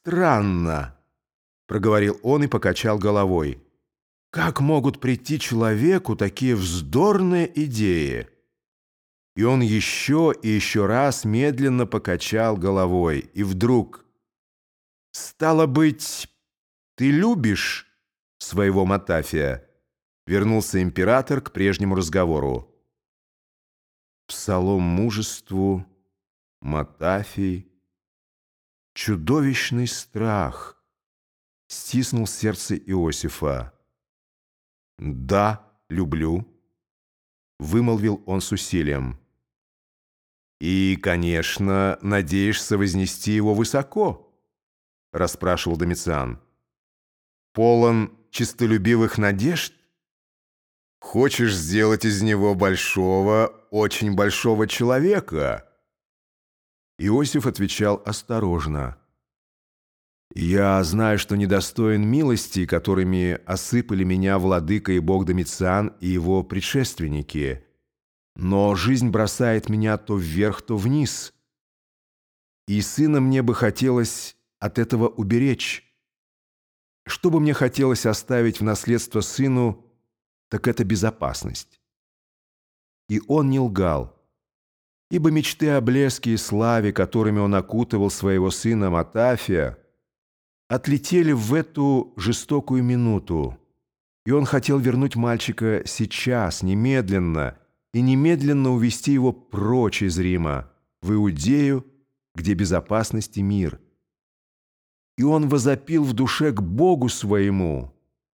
странно!» — проговорил он и покачал головой. «Как могут прийти человеку такие вздорные идеи?» И он еще и еще раз медленно покачал головой. И вдруг... «Стало быть, ты любишь своего Матафия?» Вернулся император к прежнему разговору. Псалом мужеству, Матафий, чудовищный страх стиснул сердце Иосифа. «Да, люблю», — вымолвил он с усилием. «И, конечно, надеешься вознести его высоко?» — расспрашивал Домициан. «Полон чистолюбивых надежд? Хочешь сделать из него большого, очень большого человека?» Иосиф отвечал осторожно. «Я знаю, что недостоин милости, которыми осыпали меня владыка и бог Домициан и его предшественники». Но жизнь бросает меня то вверх, то вниз. И сына мне бы хотелось от этого уберечь. Что бы мне хотелось оставить в наследство сыну, так это безопасность. И он не лгал, ибо мечты о блеске и славе, которыми он окутывал своего сына Матафия, отлетели в эту жестокую минуту, и он хотел вернуть мальчика сейчас, немедленно, и немедленно увести его прочь из Рима, в Иудею, где безопасность и мир. И он возопил в душе к Богу своему,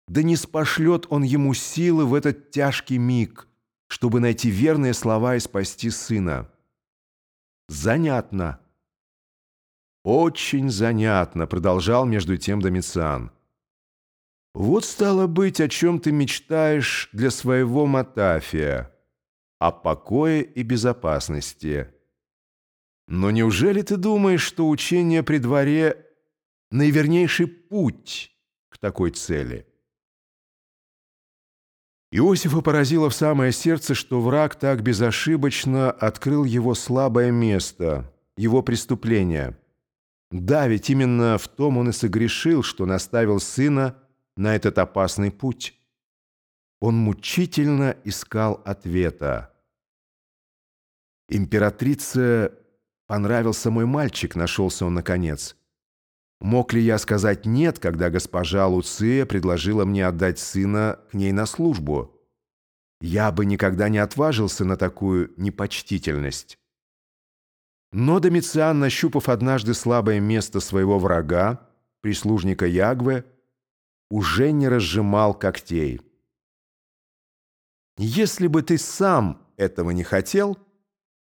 да не спошлет он ему силы в этот тяжкий миг, чтобы найти верные слова и спасти сына. Занятно. Очень занятно, продолжал между тем Домициан. Вот стало быть, о чем ты мечтаешь для своего Матафия о покое и безопасности. Но неужели ты думаешь, что учение при дворе – наивернейший путь к такой цели? Иосифа поразило в самое сердце, что враг так безошибочно открыл его слабое место, его преступление. Да, ведь именно в том он и согрешил, что наставил сына на этот опасный путь. Он мучительно искал ответа. Императрице понравился мой мальчик, нашелся он наконец. Мог ли я сказать «нет», когда госпожа Луция предложила мне отдать сына к ней на службу? Я бы никогда не отважился на такую непочтительность. Но Домициан, нащупав однажды слабое место своего врага, прислужника Ягве, уже не разжимал когтей. «Если бы ты сам этого не хотел»,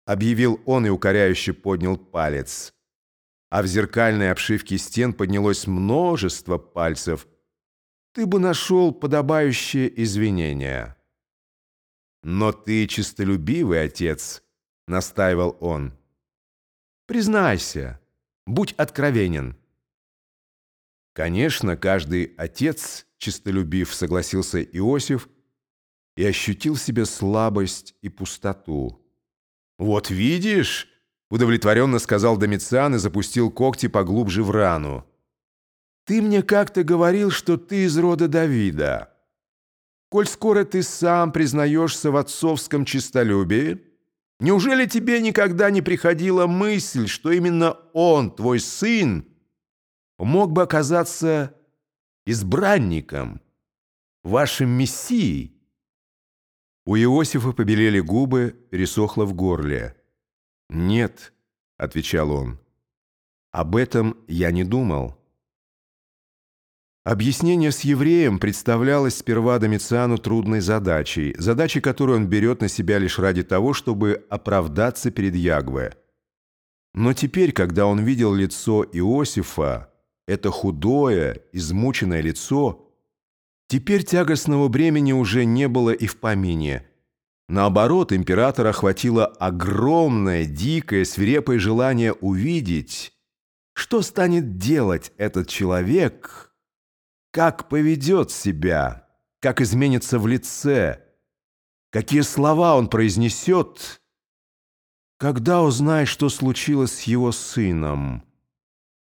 объявил он и укоряюще поднял палец. А в зеркальной обшивке стен поднялось множество пальцев. Ты бы нашел подобающее извинение. «Но ты чистолюбивый отец», — настаивал он. «Признайся, будь откровенен». Конечно, каждый отец чистолюбив, согласился Иосиф, и ощутил себе слабость и пустоту. «Вот видишь!» — удовлетворенно сказал Домициан и запустил когти поглубже в рану. «Ты мне как-то говорил, что ты из рода Давида. Коль скоро ты сам признаешься в отцовском честолюбии, неужели тебе никогда не приходила мысль, что именно он, твой сын, мог бы оказаться избранником, вашим мессией?» У Иосифа побелели губы, пересохло в горле. «Нет», — отвечал он, — «об этом я не думал». Объяснение с евреем представлялось сперва Домициану трудной задачей, задачей, которую он берет на себя лишь ради того, чтобы оправдаться перед Ягве. Но теперь, когда он видел лицо Иосифа, это худое, измученное лицо — Теперь тягостного бремени уже не было и в помине. Наоборот, императора охватило огромное, дикое, свирепое желание увидеть, что станет делать этот человек, как поведет себя, как изменится в лице, какие слова он произнесет, когда узнает, что случилось с его сыном.